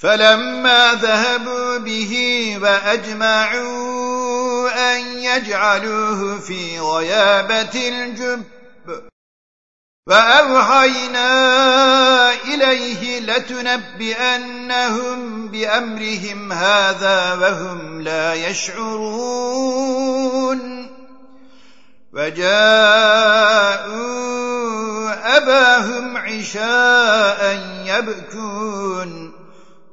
فلما ذهبوا به وأجمعوا أن يجعلوه في غيابة الجب فأوحينا إليه لتنبئنهم بأمرهم هذا وهم لا يشعرون. وجاءوا أباهم عشاء يبكون.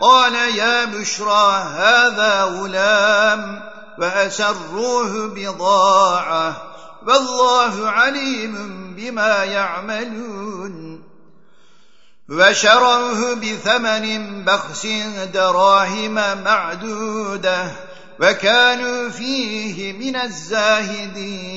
قال يا بشرى هذا غلام وأسروه بضاعة والله عليم بما يعملون وشروه بثمن بخس دراهم معدودة وكانوا فيه من الزاهدين